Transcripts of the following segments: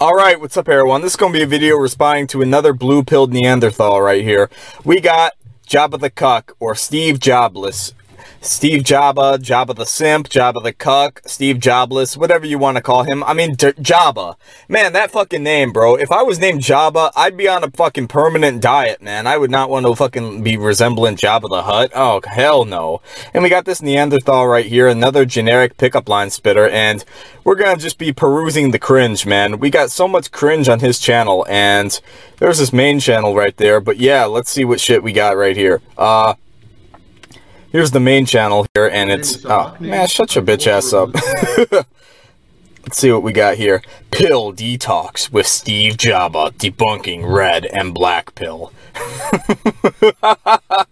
Alright, what's up everyone? This is going to be a video responding to another blue-pilled Neanderthal right here. We got Jabba the Cuck, or Steve Jobless, Steve Jabba, Jabba the Simp, Jabba the Cuck, Steve Jobless, whatever you want to call him. I mean, D Jabba. Man, that fucking name, bro. If I was named Jabba, I'd be on a fucking permanent diet, man. I would not want to fucking be resembling Jabba the Hutt. Oh, hell no. And we got this Neanderthal right here, another generic pickup line spitter, and we're gonna just be perusing the cringe, man. We got so much cringe on his channel, and there's this main channel right there, but yeah, let's see what shit we got right here. Uh, Here's the main channel here, and it's... Oh, man, shut your bitch ass up. Let's see what we got here. Pill Detox with Steve Jabba debunking red and black pill.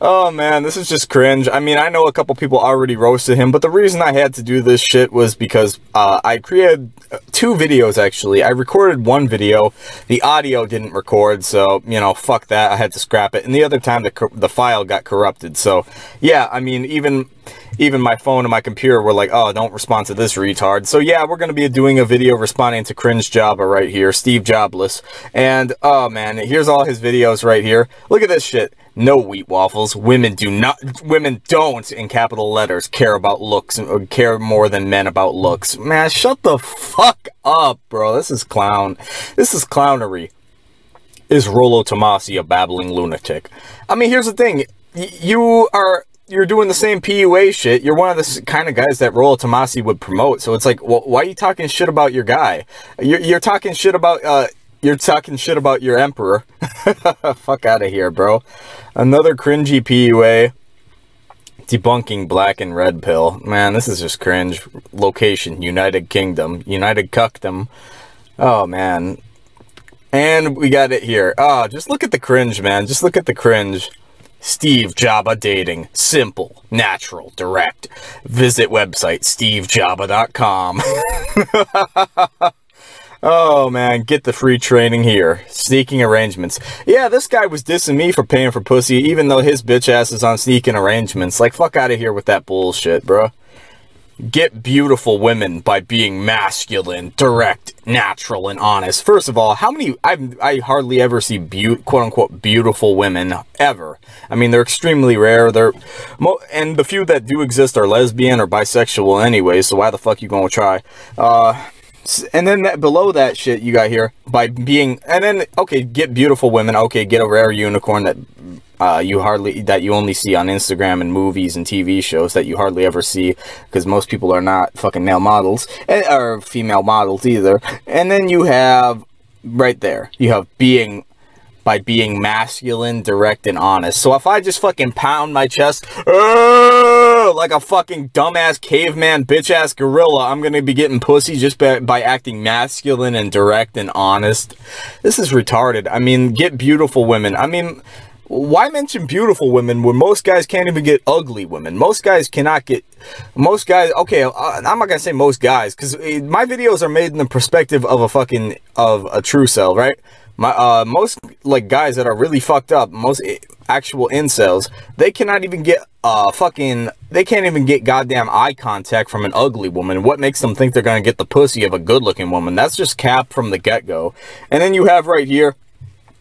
oh man, this is just cringe. I mean, I know a couple people already roasted him, but the reason I had to do this shit was because uh, I created uh, two videos actually. I recorded one video, the audio didn't record, so you know, fuck that. I had to scrap it. And the other time, the the file got corrupted. So yeah, I mean, even even my phone and my computer were like, oh, don't respond to this retard. So yeah, we're going to be doing a video responding to Cringe Jabba right here, Steve Jobless. And, oh man, here's all his videos right here. Look at this shit. No wheat waffles. Women do not, women don't, in capital letters, care about looks, or care more than men about looks. Man, shut the fuck up, bro. This is clown. This is clownery. Is Rollo Tomassi a babbling lunatic? I mean, here's the thing. Y you are you're doing the same PUA shit. You're one of the kind of guys that Rollo Tomassi would promote. So it's like, well, why are you talking shit about your guy? You're, you're talking shit about, uh, you're talking shit about your emperor. Fuck out of here, bro. Another cringy PUA. Debunking black and red pill. Man, this is just cringe. Location, United Kingdom. United Cuckdom. Oh, man. And we got it here. Oh, just look at the cringe, man. Just look at the cringe. Steve Jabba Dating. Simple, natural, direct. Visit website stevejabba.com. oh man, get the free training here. Seeking Arrangements. Yeah, this guy was dissing me for paying for pussy, even though his bitch ass is on Seeking Arrangements. Like, fuck out of here with that bullshit, bro get beautiful women by being masculine, direct, natural, and honest. First of all, how many, I I hardly ever see be quote unquote beautiful women ever. I mean, they're extremely rare. They're, and the few that do exist are lesbian or bisexual anyway, so why the fuck you gonna try? Uh, and then that, below that shit you got here, by being, and then, okay, get beautiful women, okay, get a rare unicorn that uh, you hardly that you only see on Instagram and movies and TV shows that you hardly ever see because most people are not fucking male models eh, or female models either. And then you have right there, you have being by being masculine, direct, and honest. So if I just fucking pound my chest like a fucking dumbass caveman bitch-ass gorilla, I'm gonna be getting pussy just by, by acting masculine and direct and honest. This is retarded. I mean, get beautiful women. I mean, why mention beautiful women when most guys can't even get ugly women? Most guys cannot get, most guys, okay, uh, I'm not to say most guys, because uh, my videos are made in the perspective of a fucking, of a truecel, right? My, uh, most, like, guys that are really fucked up, most actual incels, they cannot even get, uh, fucking, they can't even get goddamn eye contact from an ugly woman. What makes them think they're to get the pussy of a good-looking woman? That's just cap from the get-go. And then you have right here,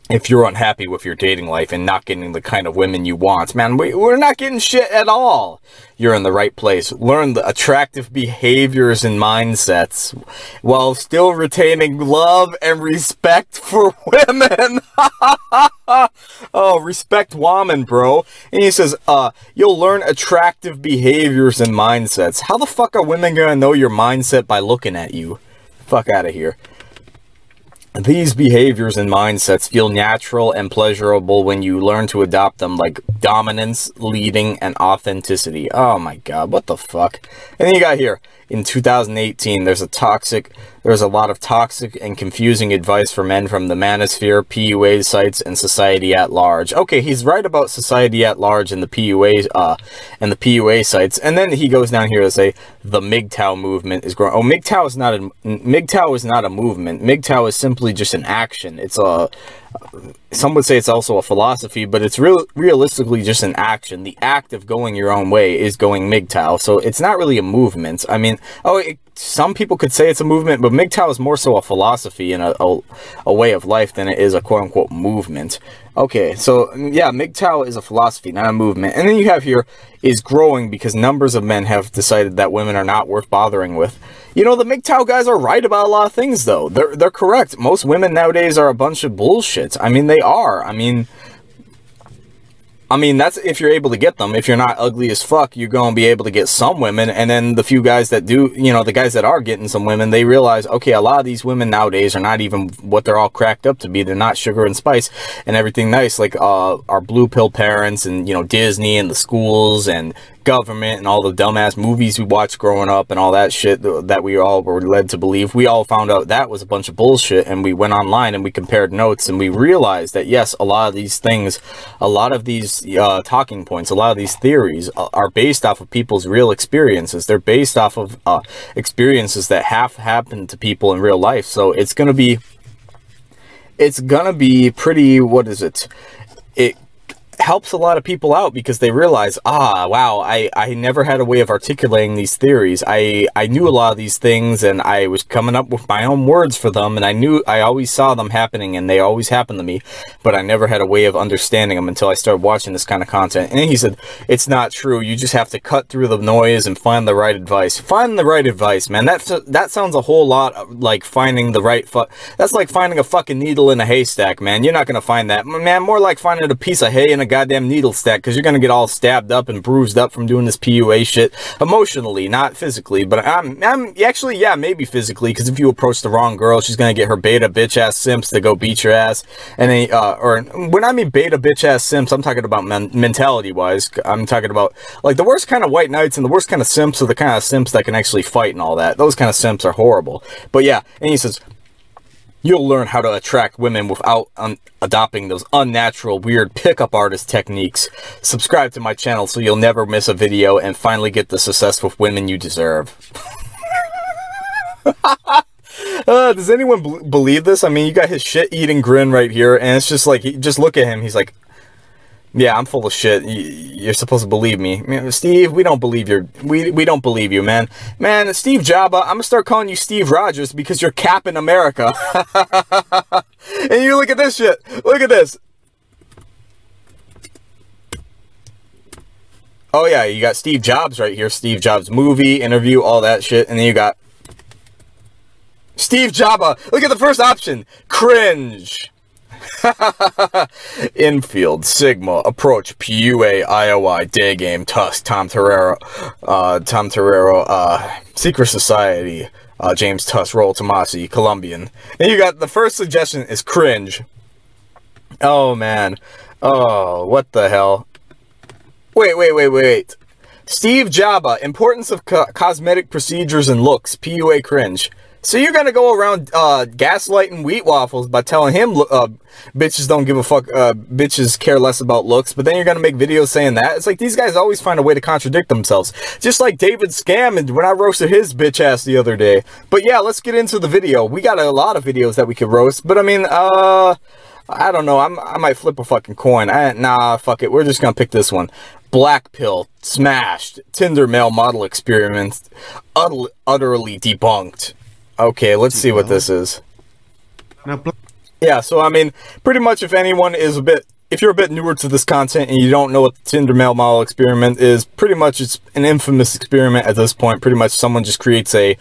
if you're unhappy with your dating life and not getting the kind of women you want, man, we, we're not getting shit at all. You're in the right place. Learn the attractive behaviors and mindsets while still retaining love and respect for women. oh, respect woman, bro. And he says, uh, you'll learn attractive behaviors and mindsets. How the fuck are women gonna know your mindset by looking at you? Fuck out of here. These behaviors and mindsets feel natural and pleasurable when you learn to adopt them, like dominance, leading, and authenticity. Oh my god, what the fuck? And then you got here, in 2018, there's a toxic, there's a lot of toxic and confusing advice for men from the manosphere, PUA sites, and society at large. Okay, he's right about society at large and the PUA, uh, and the PUA sites. And then he goes down here to say the MGTOW movement is growing. Oh, MGTOW is not a, MGTOW is not a movement. MGTOW is simply just an action. It's a, some would say it's also a philosophy, but it's real realistically just an action. The act of going your own way is going MGTOW. So it's not really a movement. I mean, oh, it, some people could say it's a movement, but MGTOW is more so a philosophy and a, a, a way of life than it is a quote unquote movement. Okay, so yeah, MGTOW is a philosophy, not a movement. And then you have here is growing because numbers of men have decided that women are not worth bothering with. You know, the MGTOW guys are right about a lot of things, though. They're, they're correct. Most women nowadays are a bunch of bullshit. I mean, they are. I mean, I mean, that's if you're able to get them. If you're not ugly as fuck, you're going to be able to get some women. And then the few guys that do, you know, the guys that are getting some women, they realize, okay, a lot of these women nowadays are not even what they're all cracked up to be. They're not sugar and spice and everything nice like uh, our blue pill parents and, you know, Disney and the schools and government and all the dumbass movies we watched growing up and all that shit that we all were led to believe, we all found out that was a bunch of bullshit and we went online and we compared notes and we realized that yes, a lot of these things, a lot of these uh, talking points, a lot of these theories are based off of people's real experiences. They're based off of uh, experiences that have happened to people in real life. So it's going to be, it's going to be pretty, what is it? It helps a lot of people out because they realize, ah, wow, I, I never had a way of articulating these theories. I, I knew a lot of these things and I was coming up with my own words for them and I knew, I always saw them happening and they always happened to me, but I never had a way of understanding them until I started watching this kind of content. And he said, it's not true. You just have to cut through the noise and find the right advice. Find the right advice, man. That's, that sounds a whole lot like finding the right, that's like finding a fucking needle in a haystack, man. You're not going to find that. Man, more like finding a piece of hay in a goddamn needle stack because you're going to get all stabbed up and bruised up from doing this PUA shit emotionally, not physically. But I'm, I'm actually, yeah, maybe physically because if you approach the wrong girl, she's going to get her beta bitch ass simps to go beat your ass. And they, uh, or when I mean beta bitch ass simps, I'm talking about men mentality wise. I'm talking about like the worst kind of white knights and the worst kind of simps are the kind of simps that can actually fight and all that. Those kind of simps are horrible. But yeah, and he says, You'll learn how to attract women without adopting those unnatural, weird pickup artist techniques. Subscribe to my channel so you'll never miss a video and finally get the success with women you deserve. uh, does anyone believe this? I mean, you got his shit-eating grin right here, and it's just like, just look at him. He's like, yeah, I'm full of shit. You're supposed to believe me. Steve, we don't believe you. We, we don't believe you, man. Man, Steve Jobba, I'm gonna start calling you Steve Rogers because you're capping America. and you look at this shit. Look at this. Oh yeah, you got Steve Jobs right here. Steve Jobs movie, interview, all that shit. And then you got Steve Jobba. Look at the first option. Cringe. Infield, Sigma, Approach, PUA, IOI, Day Game, Tusk, Tom Torero, uh, Tom Torero, uh, Secret Society, uh, James Tusk, Rollo Tomassi, Colombian. And you got the first suggestion is cringe. Oh man. Oh, what the hell? Wait, wait, wait, wait. Steve Jabba, importance of co cosmetic procedures and looks, PUA cringe. So you're gonna go around uh, gaslighting wheat waffles by telling him uh, bitches don't give a fuck, uh, bitches care less about looks, but then you're gonna make videos saying that. It's like these guys always find a way to contradict themselves. Just like David Scam and when I roasted his bitch ass the other day. But yeah, let's get into the video. We got a lot of videos that we could roast, but I mean, uh, I don't know. I'm, I might flip a fucking coin. I, nah, fuck it. We're just gonna pick this one. Black pill smashed. Tinder male model experiment utterly debunked. Okay, let's see what this is. Yeah, so I mean, pretty much if anyone is a bit, if you're a bit newer to this content and you don't know what the Tinder male model experiment is, pretty much it's an infamous experiment at this point. Pretty much someone just creates a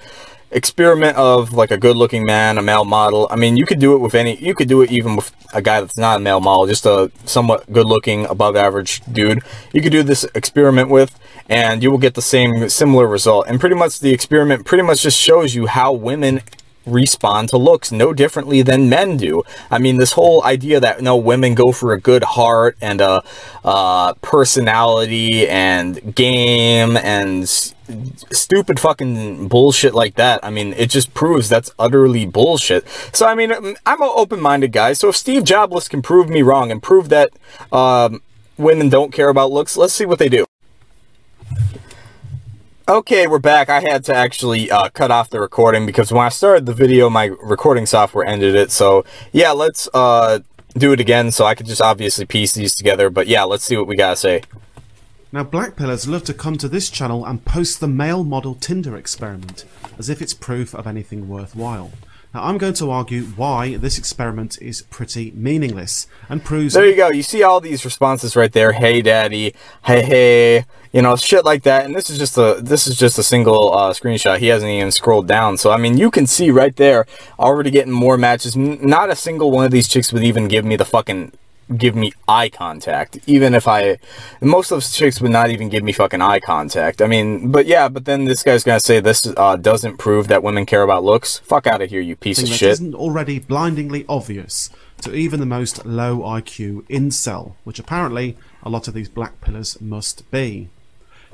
experiment of like a good looking man, a male model. I mean, you could do it with any, you could do it even with a guy that's not a male model, just a somewhat good looking, above average dude. You could do this experiment with and you will get the same similar result. And pretty much the experiment pretty much just shows you how women respond to looks no differently than men do. I mean, this whole idea that, you know, women go for a good heart and a uh, personality and game and stupid fucking bullshit like that. I mean, it just proves that's utterly bullshit. So, I mean, I'm an open-minded guy. So if Steve Jobless can prove me wrong and prove that um, women don't care about looks, let's see what they do. Okay, we're back. I had to actually uh, cut off the recording because when I started the video, my recording software ended it. So, yeah, let's uh, do it again so I could just obviously piece these together. But, yeah, let's see what we gotta say. Now, black pillars love to come to this channel and post the male model Tinder experiment, as if it's proof of anything worthwhile. Now, I'm going to argue why this experiment is pretty meaningless and proves. There you go. You see all these responses right there. Hey, daddy. Hey, hey. You know, shit like that. And this is just a this is just a single uh, screenshot. He hasn't even scrolled down. So I mean, you can see right there already getting more matches. Not a single one of these chicks would even give me the fucking give me eye contact. Even if I, most of those chicks would not even give me fucking eye contact. I mean, but yeah, but then this guy's gonna say this uh, doesn't prove that women care about looks. Fuck out of here, you piece of shit. Isn't already blindingly obvious to even the most low IQ incel, which apparently a lot of these black pillars must be.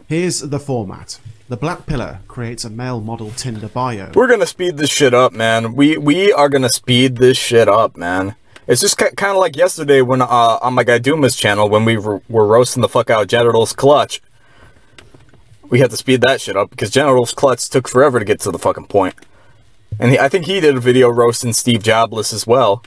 Here's the format. The Black Pillar creates a male model Tinder bio. We're gonna speed this shit up, man. We we are gonna speed this shit up, man. It's just kind of like yesterday when uh, on my guy Duma's channel when we were, roasting the fuck out of Genitals Clutch. We had to speed that shit up because Genitals Clutch took forever to get to the fucking point. And he, I think he did a video roasting Steve Jobless as well.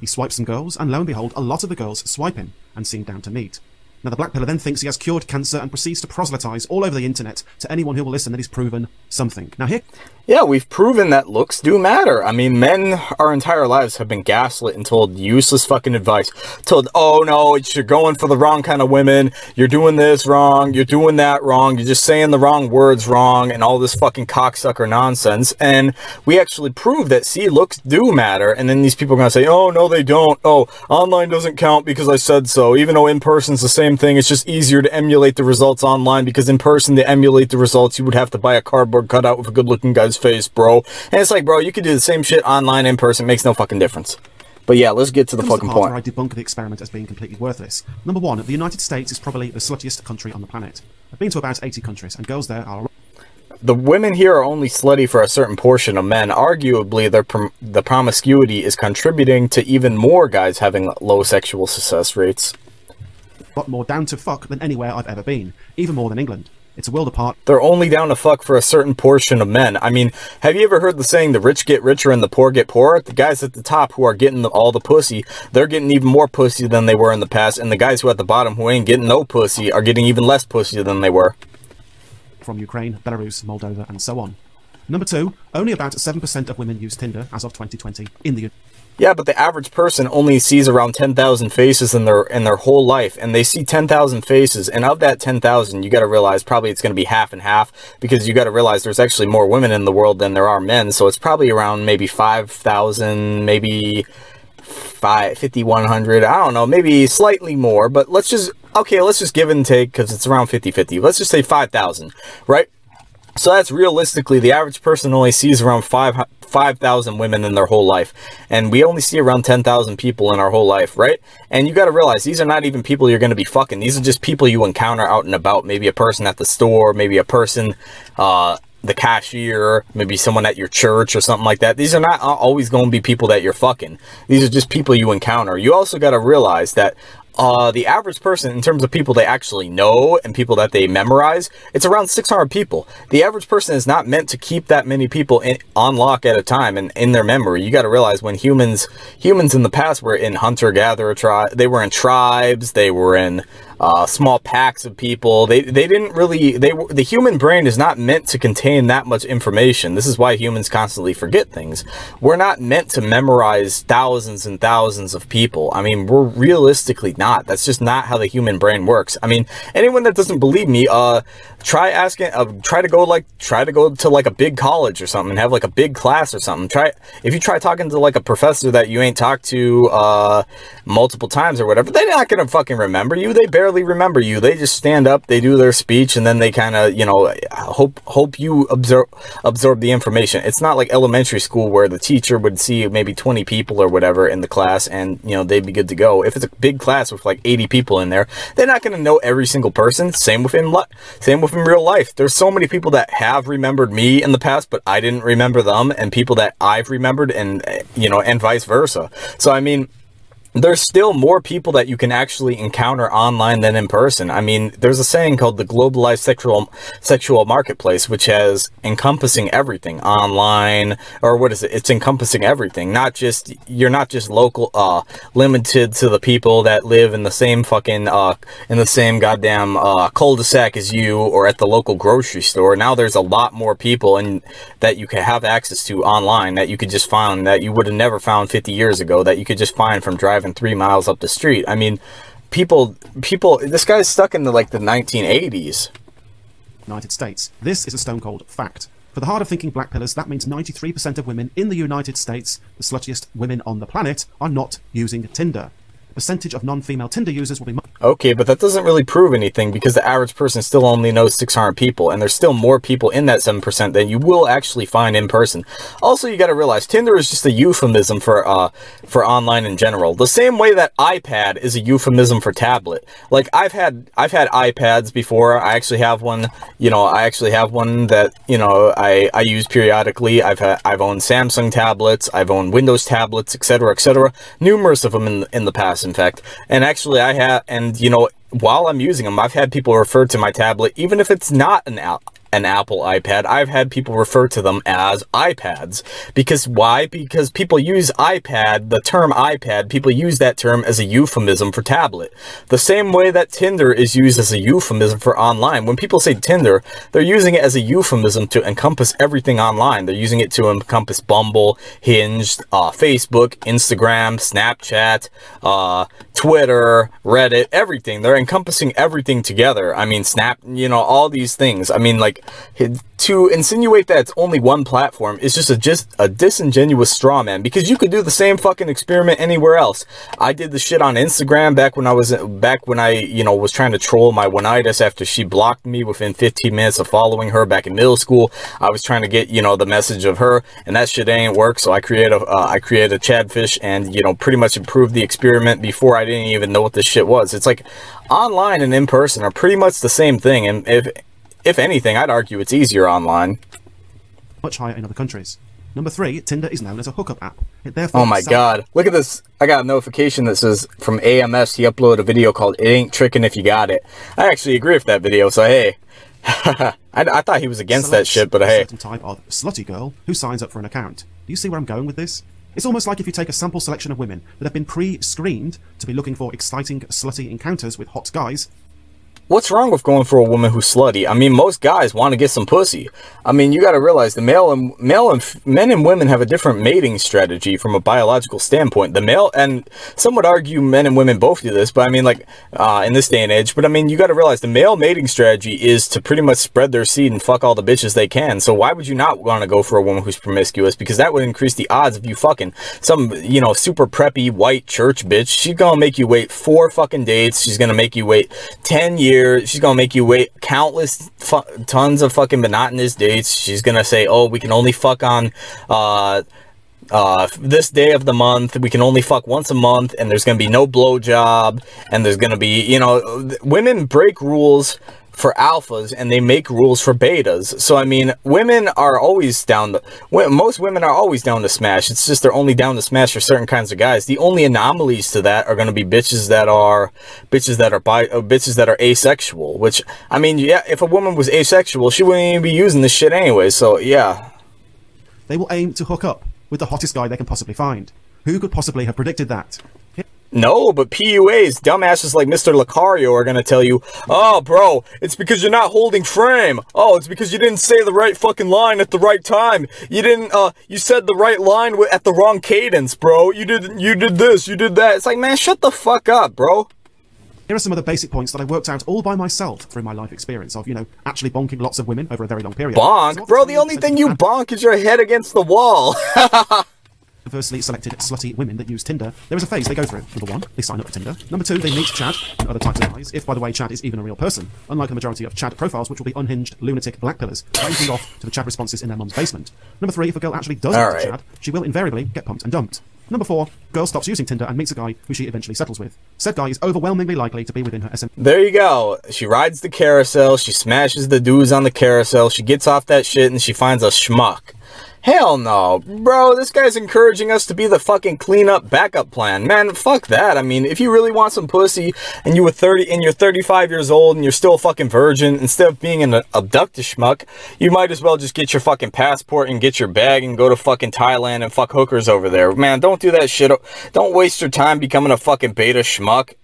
He swiped some girls, and lo and behold, a lot of the girls swipe him and seem down to meet. Now, the Black Pillar then thinks he has cured cancer and proceeds to proselytize all over the internet to anyone who will listen that he's proven something. Now, here. Yeah, we've proven that looks do matter. I mean, men our entire lives have been gaslit and told useless fucking advice. Told, oh no, you're going for the wrong kind of women. You're doing this wrong. You're doing that wrong. You're just saying the wrong words wrong and all this fucking cocksucker nonsense. And we actually proved that, see, looks do matter. And then these people are going to say, oh no, they don't. Oh, online doesn't count because I said so. Even though in person's the same thing, it's just easier to emulate the results online because in person to emulate the results, you would have to buy a cardboard cutout with a good looking guy's face, bro. And it's like, bro, you could do the same shit online in person. It makes no fucking difference. But yeah, let's get to the fucking the point. Where I debunk the experiment as being completely worthless. Number one, the United States is probably the sluttiest country on the planet. I've been to about 80 countries, and girls there are. The women here are only slutty for a certain portion of men. Arguably, their prom the promiscuity is contributing to even more guys having low sexual success rates. Lot more down to fuck than anywhere I've ever been, even more than England. It's a world apart. They're only down to fuck for a certain portion of men. I mean, have you ever heard the saying, the rich get richer and the poor get poorer? The guys at the top who are getting the, all the pussy, they're getting even more pussy than they were in the past. And the guys who are at the bottom who ain't getting no pussy are getting even less pussy than they were. From Ukraine, Belarus, Moldova, and so on. Number two, only about 7% of women use Tinder as of 2020 in the yeah, but the average person only sees around 10,000 faces in their in their whole life, and they see 10,000 faces, and of that 10,000, you got to realize probably it's going to be half and half, because you got to realize there's actually more women in the world than there are men, so it's probably around maybe 5,000, maybe 5, 5,100, I don't know, maybe slightly more, but let's just, okay, let's just give and take, because it's around 50-50, let's just say 5,000, right? So that's realistically, the average person only sees around 5 5,000 women in their whole life. And we only see around 10,000 people in our whole life, right? And you got to realize these are not even people you're going to be fucking. These are just people you encounter out and about. Maybe a person at the store, maybe a person, uh, the cashier, maybe someone at your church or something like that. These are not always going to be people that you're fucking. These are just people you encounter. You also got to realize that uh, the average person, in terms of people they actually know and people that they memorize, it's around 600 people. The average person is not meant to keep that many people in, on lock at a time and in their memory. You got to realize when humans, humans in the past were in hunter-gatherer tribe, they were in tribes, they were in uh, small packs of people. They they didn't really they the human brain is not meant to contain that much information. This is why humans constantly forget things. We're not meant to memorize thousands and thousands of people. I mean, we're realistically not. That's just not how the human brain works. I mean, anyone that doesn't believe me, uh, try asking, uh, try to go like try to go to like a big college or something and have like a big class or something. Try if you try talking to like a professor that you ain't talked to uh multiple times or whatever, they're not gonna fucking remember you. They barely remember you. They just stand up, they do their speech, and then they kind of, you know, hope hope you absorb absorb the information. It's not like elementary school where the teacher would see maybe 20 people or whatever in the class, and you know they'd be good to go. If it's a big class with like 80 people in there, they're not going to know every single person. Same with in same with in real life. There's so many people that have remembered me in the past, but I didn't remember them, and people that I've remembered, and you know, and vice versa. So I mean there's still more people that you can actually encounter online than in person. I mean, there's a saying called the globalized sexual sexual marketplace, which has encompassing everything online, or what is it? It's encompassing everything. Not just you're not just local, uh, limited to the people that live in the same fucking uh, in the same goddamn uh, cul-de-sac as you, or at the local grocery store. Now there's a lot more people and that you can have access to online that you could just find that you would have never found 50 years ago. That you could just find from driving three miles up the street. I mean, people, people, this guy's stuck in the like the 1980s. United States. This is a stone cold fact. For the hard of thinking black pillars, that means 93% of women in the United States, the sluttiest women on the planet, are not using Tinder. Percentage of non-female Tinder users will be Okay, but that doesn't really prove anything because the average person still only knows 600 people, and there's still more people in that 7% than you will actually find in person. Also, you got to realize Tinder is just a euphemism for uh for online in general. The same way that iPad is a euphemism for tablet. Like I've had I've had iPads before. I actually have one. You know, I actually have one that you know I I use periodically. I've had I've owned Samsung tablets. I've owned Windows tablets, etc., etc. Numerous of them in in the past, in fact. And actually, I have and you know, while I'm using them, I've had people refer to my tablet, even if it's not an an Apple iPad, I've had people refer to them as iPads. Because why? Because people use iPad, the term iPad, people use that term as a euphemism for tablet. The same way that Tinder is used as a euphemism for online. When people say Tinder, they're using it as a euphemism to encompass everything online. They're using it to encompass Bumble, Hinge, uh, Facebook, Instagram, Snapchat, uh, Twitter, Reddit, everything. They're encompassing everything together. I mean, Snap, you know, all these things. I mean, like, to insinuate that it's only one platform is just a just a disingenuous straw man because you could do the same fucking experiment anywhere else. I did the shit on Instagram back when I was back when I you know was trying to troll my oneitis after she blocked me within 15 minutes of following her back in middle school. I was trying to get you know the message of her and that shit ain't work. So I created a uh, I created a Chadfish and you know pretty much improved the experiment before I didn't even know what this shit was. It's like online and in person are pretty much the same thing and if if anything, I'd argue it's easier online. Much higher in other countries. Number three, Tinder is known as a hookup app. It therefore oh my god. Look at this. I got a notification that says from AMS he uploaded a video called It Ain't Trickin' If You Got It. I actually agree with that video, so hey. I, I, thought he was against that shit, but hey. certain type of slutty girl who signs up for an account. Do you see where I'm going with this? It's almost like if you take a sample selection of women that have been pre-screened to be looking for exciting, slutty encounters with hot guys, What's wrong with going for a woman who's slutty? I mean, most guys want to get some pussy. I mean, you got to realize the male and male and men and women have a different mating strategy from a biological standpoint. The male and some would argue men and women both do this, but I mean, like uh, in this day and age. But I mean, you got to realize the male mating strategy is to pretty much spread their seed and fuck all the bitches they can. So why would you not want to go for a woman who's promiscuous? Because that would increase the odds of you fucking some you know super preppy white church bitch. She's gonna make you wait four fucking dates. She's gonna make you wait ten years She's gonna make you wait countless tons of fucking monotonous dates. She's gonna say, "Oh, we can only fuck on." Uh, uh, this day of the month, we can only fuck once a month, and there's gonna be no blowjob, and there's gonna be, you know, women break rules for alphas and they make rules for betas. So, I mean, women are always down to, most women are always down to smash. It's just they're only down to smash for certain kinds of guys. The only anomalies to that are going to be bitches that are, bitches that are bi, uh, bitches that are asexual, which, I mean, yeah, if a woman was asexual, she wouldn't even be using this shit anyway. So, yeah. They will aim to hook up with the hottest guy they can possibly find. Who could possibly have predicted that? No, but PUAs, dumbasses like Mr. Lucario are going to tell you, oh, bro, it's because you're not holding frame. Oh, it's because you didn't say the right fucking line at the right time. You didn't, uh, you said the right line at the wrong cadence, bro. You did, you did this, you did that. It's like, man, shut the fuck up, bro. Here are some of the basic points that I worked out all by myself through my life experience of, you know, actually bonking lots of women over a very long period. Bonk? So bro, the only thing you bonk is your head against the wall. Firstly, selected slutty women that use Tinder. There is a phase they go through. Number one, they sign up for Tinder. Number two, they meet Chad and other types of guys, if, by the way, Chad is even a real person, unlike the majority of Chad profiles, which will be unhinged, lunatic black pillars, ranging off to the Chad responses in their mum's basement. Number three, if a girl actually does meet right. Chad, she will invariably get pumped and dumped. Number four, girl stops using Tinder and meets a guy who she eventually settles with. Said guy is overwhelmingly likely to be within her SM. There you go. She rides the carousel, she smashes the dudes on the carousel, she gets off that shit, and she finds a schmuck Hell no. Bro, this guy's encouraging us to be the fucking cleanup backup plan. Man, fuck that. I mean, if you really want some pussy and you were 30 and you're 35 years old and you're still a fucking virgin, instead of being an abducted schmuck, you might as well just get your fucking passport and get your bag and go to fucking Thailand and fuck hookers over there. Man, don't do that shit. Don't waste your time becoming a fucking beta schmuck.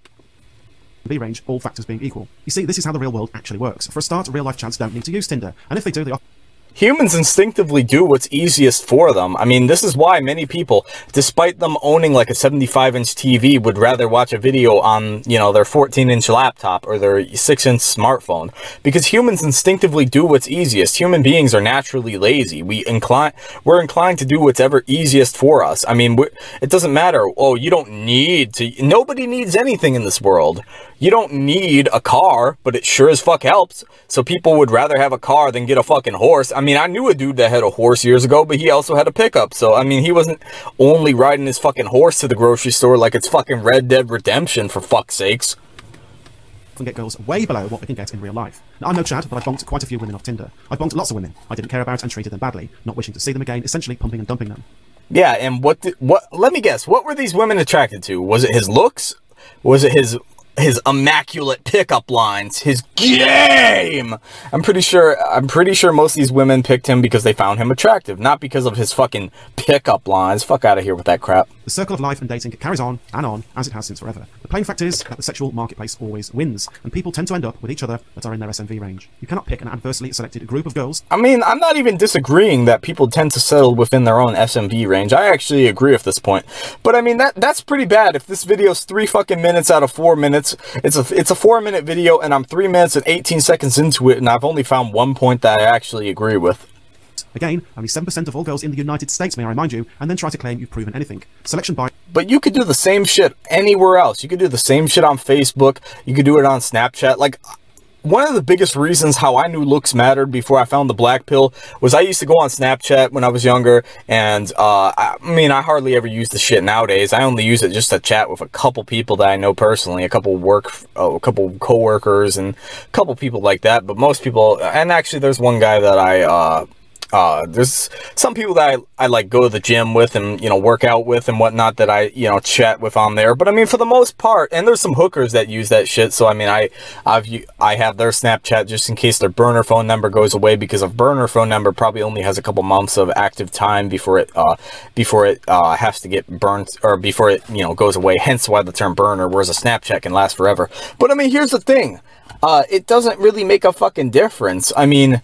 B range, all factors being equal. You see, this is how the real world actually works. For a start, real life chats don't need to use Tinder, and if they do, they often humans instinctively do what's easiest for them. I mean, this is why many people, despite them owning like a 75 inch TV, would rather watch a video on, you know, their 14 inch laptop or their 6 inch smartphone. Because humans instinctively do what's easiest. Human beings are naturally lazy. We incline, we're inclined to do what's ever easiest for us. I mean, it doesn't matter. Oh, you don't need to, nobody needs anything in this world. You don't need a car, but it sure as fuck helps. So people would rather have a car than get a fucking horse. I mean, I knew a dude that had a horse years ago, but he also had a pickup. So, I mean, he wasn't only riding his fucking horse to the grocery store like it's fucking Red Dead Redemption, for fuck's sakes. Can get girls way below what we can get in real life. Now, I'm no Chad, but I've bonked quite a few women off Tinder. I've bonked lots of women I didn't care about and treated them badly, not wishing to see them again, essentially pumping and dumping them. Yeah, and what, did, what, let me guess, what were these women attracted to? Was it his looks? Was it his his immaculate pickup lines, his game. I'm pretty sure I'm pretty sure most of these women picked him because they found him attractive, not because of his fucking pickup lines. Fuck out of here with that crap. The circle of life and dating carries on and on as it has since forever. The plain fact is that the sexual marketplace always wins, and people tend to end up with each other that are in their SMV range. You cannot pick an adversely selected group of girls. I mean, I'm not even disagreeing that people tend to settle within their own SMV range. I actually agree with this point. But I mean, that that's pretty bad if this video's three fucking minutes out of four minutes. It's a, it's a four minute video and I'm three minutes and 18 seconds into it and I've only found one point that I actually agree with. Again, only 7% of all girls in the United States, may I remind you, and then try to claim you've proven anything. Selection by... But you could do the same shit anywhere else. You could do the same shit on Facebook. You could do it on Snapchat. Like, one of the biggest reasons how I knew looks mattered before I found the black pill was I used to go on Snapchat when I was younger, and uh, I mean, I hardly ever use the shit nowadays. I only use it just to chat with a couple people that I know personally, a couple work, oh, a couple coworkers, and a couple people like that. But most people, and actually, there's one guy that I uh, uh, there's some people that I, I like go to the gym with and, you know, work out with and whatnot that I, you know, chat with on there. But I mean, for the most part, and there's some hookers that use that shit. So, I mean, I, I've, I have their Snapchat just in case their burner phone number goes away because a burner phone number probably only has a couple months of active time before it, uh, before it, uh, has to get burnt or before it, you know, goes away. Hence why the term burner, whereas a Snapchat can last forever. But I mean, here's the thing. Uh, it doesn't really make a fucking difference. I mean,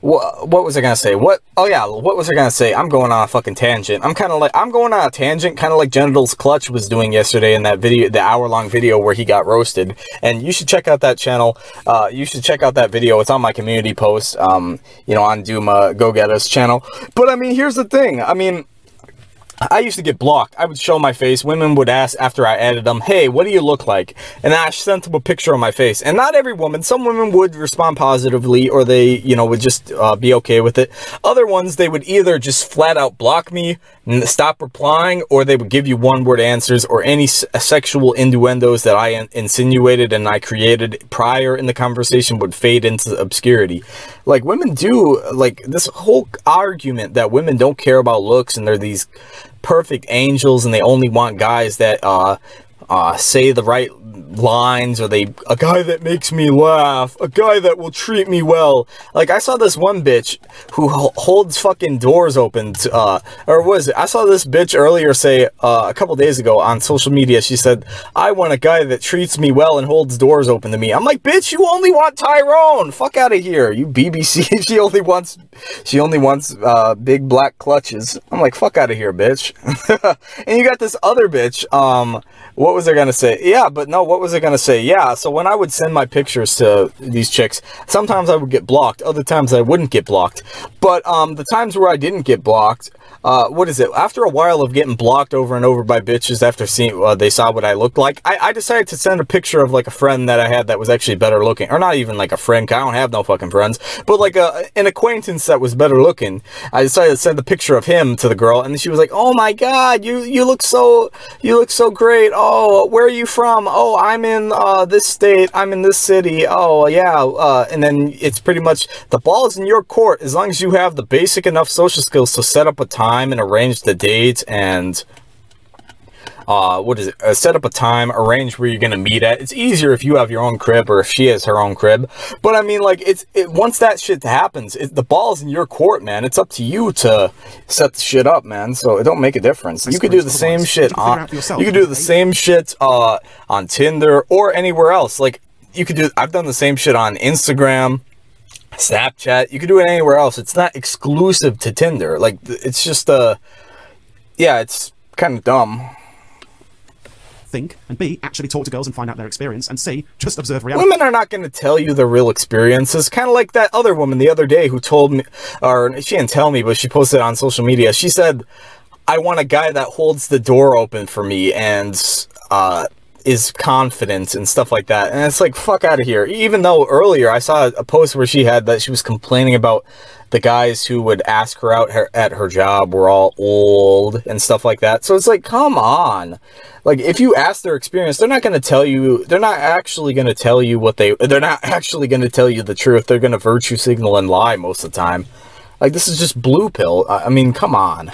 what, what was I gonna say? What? Oh yeah, what was I gonna say? I'm going on a fucking tangent. I'm kind of like I'm going on a tangent, kind of like Genitals Clutch was doing yesterday in that video, the hour long video where he got roasted. And you should check out that channel. Uh, you should check out that video. It's on my community post. Um, you know, on Duma Go Get Us channel. But I mean, here's the thing. I mean. I used to get blocked. I would show my face. Women would ask after I added them, hey, what do you look like? And I sent them a picture of my face. And not every woman, some women would respond positively or they, you know, would just uh, be okay with it. Other ones, they would either just flat out block me, and stop replying, or they would give you one word answers or any sexual innuendos that I insinuated and I created prior in the conversation would fade into obscurity. Like women do, like this whole argument that women don't care about looks and they're these perfect angels and they only want guys that uh, uh, say the right lines or they a guy that makes me laugh a guy that will treat me well. Like i saw this one bitch who holds fucking doors open to, uh or was it i saw this bitch earlier say uh, a couple days ago on social media she said i want a guy that treats me well and holds doors open to me. I'm like bitch you only want tyrone! Fuck out of here! You bbc she only wants she only wants uh big black clutches. I'm like fuck out of here bitch. And you got this other bitch um what was I gonna say? Yeah, but no, what was I gonna say? Yeah, so when I would send my pictures to these chicks, sometimes I would get blocked, other times I wouldn't get blocked. But um, the times where I didn't get blocked, uh, what is it? After a while of getting blocked over and over by bitches after seeing uh, they saw what I looked like, I, I, decided to send a picture of like a friend that I had that was actually better looking, or not even like a friend. I don't have no fucking friends, but like a an acquaintance that was better looking. I decided to send a picture of him to the girl, and she was like, "Oh my god, you you look so you look so great. Oh, where are you from? Oh, oh, I'm in uh, this state, I'm in this city, oh, yeah, uh, and then it's pretty much, the ball is in your court, as long as you have the basic enough social skills to set up a time and arrange the date and uh, what is it? Uh, set up a time, arrange where you're gonna meet at. It's easier if you have your own crib or if she has her own crib. But I mean, like, it's it, once that shit happens, it, the ball's in your court, man. It's up to you to set the shit up, man. So it don't make a difference. You could do the same shit on. You could do the same shit uh, on Tinder or anywhere else. Like you could do. I've done the same shit on Instagram. Snapchat, you could do it anywhere else. It's not exclusive to Tinder. Like, it's just, uh, yeah, it's kind of dumb think, and B, actually talk to girls and find out their experience, and C, just observe reality. Women are not going to tell you the real experiences. Kind of like that other woman the other day who told me, or she didn't tell me, but she posted on social media. She said, I want a guy that holds the door open for me and, uh, is confident and stuff like that. And it's like, fuck out of here. Even though earlier I saw a post where she had that she was complaining about the guys who would ask her out her, at her job were all old and stuff like that. So it's like, come on. Like, if you ask their experience, they're not going to tell you, they're not actually going to tell you what they, they're not actually going to tell you the truth. They're going to virtue signal and lie most of the time. Like, this is just blue pill. I mean, come on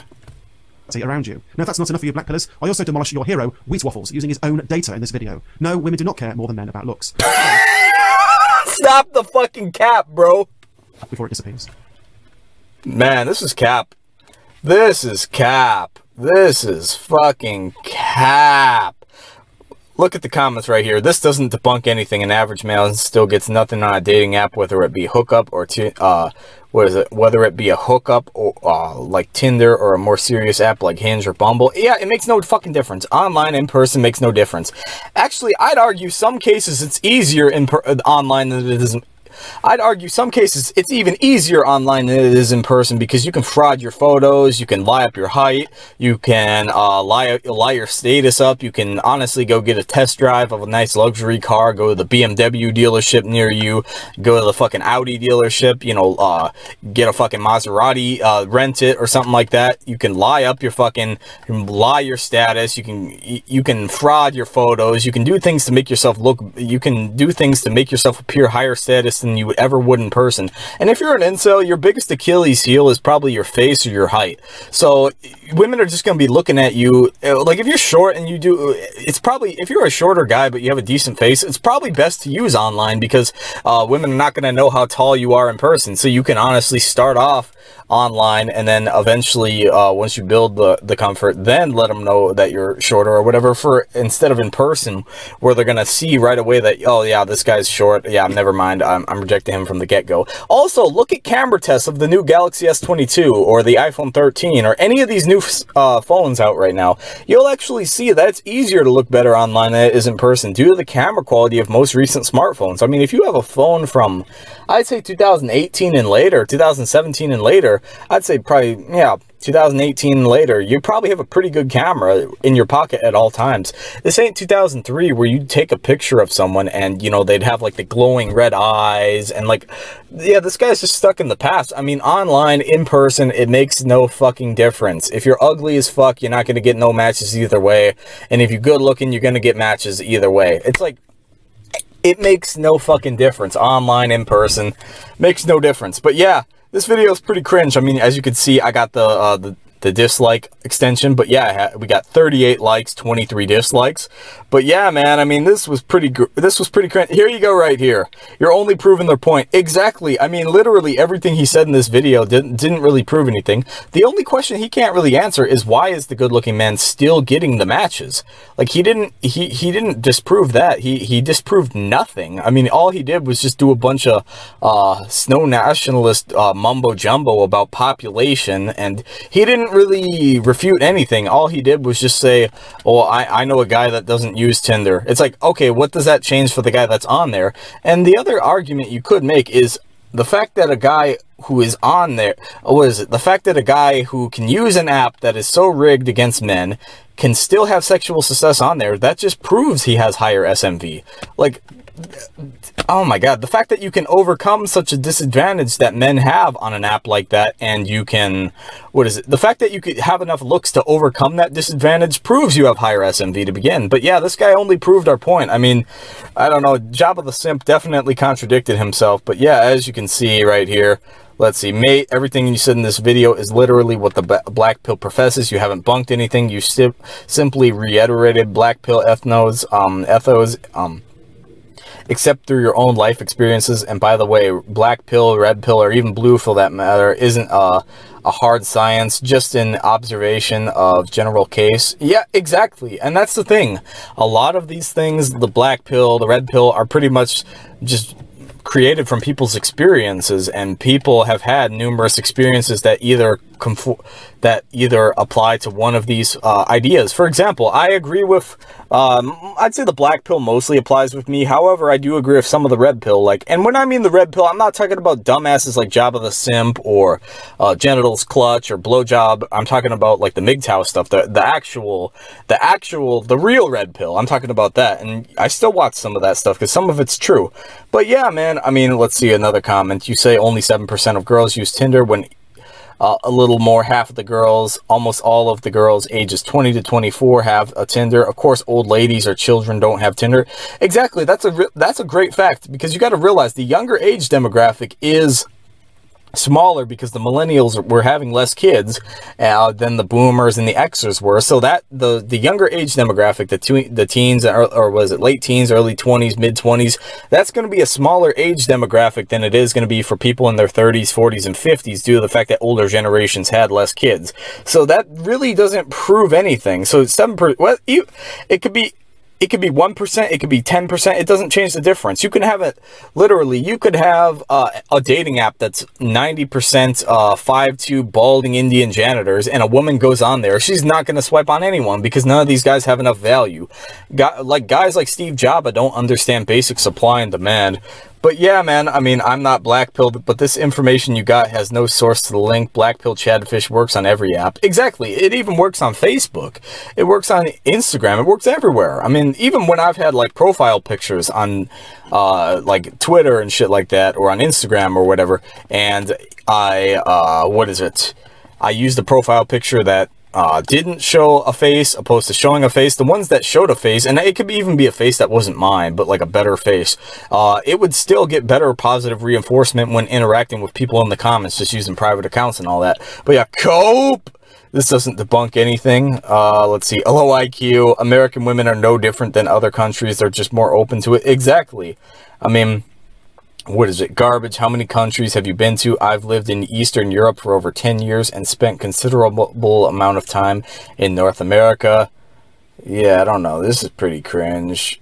See around you. Now, if that's not enough for you black pillars, I also demolish your hero, Wheat Waffles, using his own data in this video. No, women do not care more than men about looks. Stop the fucking cap, bro. Before it disappears. Man, this is cap. This is cap. This is fucking cap. Look at the comments right here. This doesn't debunk anything. An average male still gets nothing on a dating app, whether it be hookup or uh, what is it? Whether it be a hookup or uh, like Tinder or a more serious app like Hinge or Bumble. Yeah, it makes no fucking difference. Online in person makes no difference. Actually, I'd argue some cases it's easier in online than it is I'd argue some cases it's even easier online than it is in person because you can fraud your photos, you can lie up your height, you can uh, lie, lie your status up, you can honestly go get a test drive of a nice luxury car, go to the BMW dealership near you, go to the fucking Audi dealership, you know, uh, get a fucking Maserati, uh, rent it or something like that. You can lie up your fucking, lie your status, you can, you can fraud your photos, you can do things to make yourself look, you can do things to make yourself appear higher status than you ever would in person. And if you're an incel, your biggest Achilles heel is probably your face or your height. So women are just going to be looking at you. Uh, like if you're short and you do, it's probably, if you're a shorter guy but you have a decent face, it's probably best to use online because uh, women are not going to know how tall you are in person. So you can honestly start off online and then eventually uh, once you build the, the comfort then let them know that you're shorter or whatever for instead of in person where they're gonna see right away that oh yeah this guy's short. Yeah never mind. I'm, I'm rejecting him from the get-go. Also look at camera tests of the new Galaxy S22 or the iPhone 13 or any of these new uh, phones out right now. You'll actually see that it's easier to look better online than it is in person due to the camera quality of most recent smartphones. I mean if you have a phone from I'd say 2018 and later 2017 and later I'd say probably, yeah, 2018 later, you probably have a pretty good camera in your pocket at all times. This ain't 2003 where you'd take a picture of someone and, you know, they'd have like the glowing red eyes and like, yeah, this guy's just stuck in the past. I mean, online, in person, it makes no fucking difference. If you're ugly as fuck, you're not going to get no matches either way. And if you're good looking, you're going to get matches either way. It's like, it makes no fucking difference. Online, in person, makes no difference. But yeah, this video is pretty cringe. I mean, as you can see, I got the, uh, the the dislike extension. But yeah, we got 38 likes, 23 dislikes. But yeah, man, I mean, this was pretty This was pretty. Here you go right here. You're only proving their point. Exactly. I mean, literally everything he said in this video didn't, didn't really prove anything. The only question he can't really answer is why is the good looking man still getting the matches? Like he didn't, he, he didn't disprove that. He, he disproved nothing. I mean, all he did was just do a bunch of, uh, snow nationalist, uh, mumbo jumbo about population. And he didn't really refute anything. All he did was just say, well, I, I know a guy that doesn't use Tinder. It's like, okay, what does that change for the guy that's on there? And the other argument you could make is the fact that a guy who is on there, uh, what is it? The fact that a guy who can use an app that is so rigged against men can still have sexual success on there, that just proves he has higher SMV. Like, oh my god, the fact that you can overcome such a disadvantage that men have on an app like that, and you can, what is it? The fact that you could have enough looks to overcome that disadvantage proves you have higher SMV to begin. But yeah, this guy only proved our point. I mean, I don't know, Jabba the Simp definitely contradicted himself, but yeah, as you can see right here, Let's see, mate, everything you said in this video is literally what the Black Pill professes. You haven't bunked anything. You simply reiterated Black Pill ethnos, um, ethos, um, except through your own life experiences. And by the way, black pill, red pill, or even blue for that matter, isn't a, a hard science, just an observation of general case. Yeah, exactly. And that's the thing. A lot of these things, the black pill, the red pill, are pretty much just created from people's experiences and people have had numerous experiences that either that either apply to one of these uh, ideas. For example, I agree with, um, I'd say the black pill mostly applies with me. However, I do agree with some of the red pill. Like, and when I mean the red pill, I'm not talking about dumbasses like Jabba the Simp or uh, Genitals Clutch or Blowjob. I'm talking about like the MGTOW stuff, the, the actual, the actual, the real red pill. I'm talking about that. And I still watch some of that stuff because some of it's true. But yeah, man, I mean, let's see another comment. You say only 7% of girls use Tinder when uh, a little more. Half of the girls almost all of the girls ages 20 to 24 have a tinder. Of course old ladies or children don't have tinder. Exactly. That's a that's a great fact because you got to realize the younger age demographic is smaller because the millennials were having less kids uh, than the boomers and the Xers were. So that the the younger age demographic, the the teens or, or was it late teens, early 20s, mid 20s, that's going to be a smaller age demographic than it is going to be for people in their 30s, 40s, and 50s due to the fact that older generations had less kids. So that really doesn't prove anything. So seven per well, you, it could be it could be 1%, it could be 10%, it doesn't change the difference. You can have it, literally, you could have uh, a dating app that's 90% uh, 5'2 balding Indian janitors, and a woman goes on there, she's not going to swipe on anyone because none of these guys have enough value. like Guys like Steve Jobs don't understand basic supply and demand. But yeah, man, I mean, I'm not blackpilled, but this information you got has no source to the link. Blackpill Chadfish works on every app. Exactly. It even works on Facebook. It works on Instagram. It works everywhere. I mean, even when I've had like profile pictures on uh, like Twitter and shit like that, or on Instagram or whatever, and I, uh, what is it? I used a profile picture that uh, didn't show a face opposed to showing a face. The ones that showed a face, and it could even be a face that wasn't mine, but like a better face, uh, it would still get better positive reinforcement when interacting with people in the comments, just using private accounts and all that. But yeah, cope! This doesn't debunk anything. Uh, let's see. Low IQ. American women are no different than other countries. They're just more open to it. Exactly. I mean, what is it, garbage? How many countries have you been to? I've lived in Eastern Europe for over 10 years and spent considerable amount of time in North America. Yeah, I don't know. This is pretty cringe.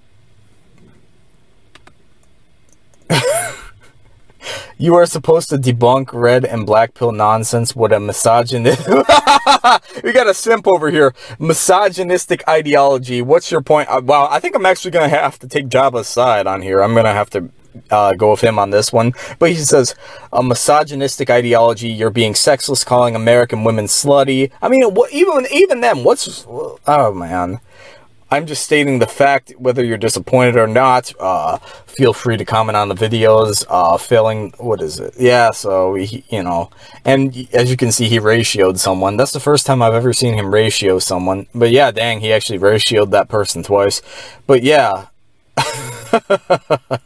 you are supposed to debunk red and black pill nonsense. What a misogynist. we got a simp over here. Misogynistic ideology. What's your point? Uh, well, I think I'm actually going to have to take Jabba's side on here. I'm going to have to uh, go with him on this one. But he says, a misogynistic ideology, you're being sexless, calling American women slutty. I mean, what, even, even them, what's, oh man. I'm just stating the fact, whether you're disappointed or not, uh, feel free to comment on the videos, uh, failing, what is it? Yeah, so, he, you know, and as you can see, he ratioed someone. That's the first time I've ever seen him ratio someone. But yeah, dang, he actually ratioed that person twice. But yeah.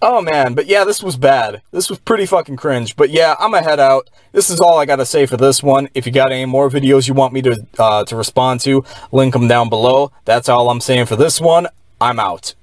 Oh man, but yeah, this was bad. This was pretty fucking cringe. But yeah, I'm gonna head out. This is all I gotta say for this one. If you got any more videos you want me to uh, to respond to, link them down below. That's all I'm saying for this one. I'm out.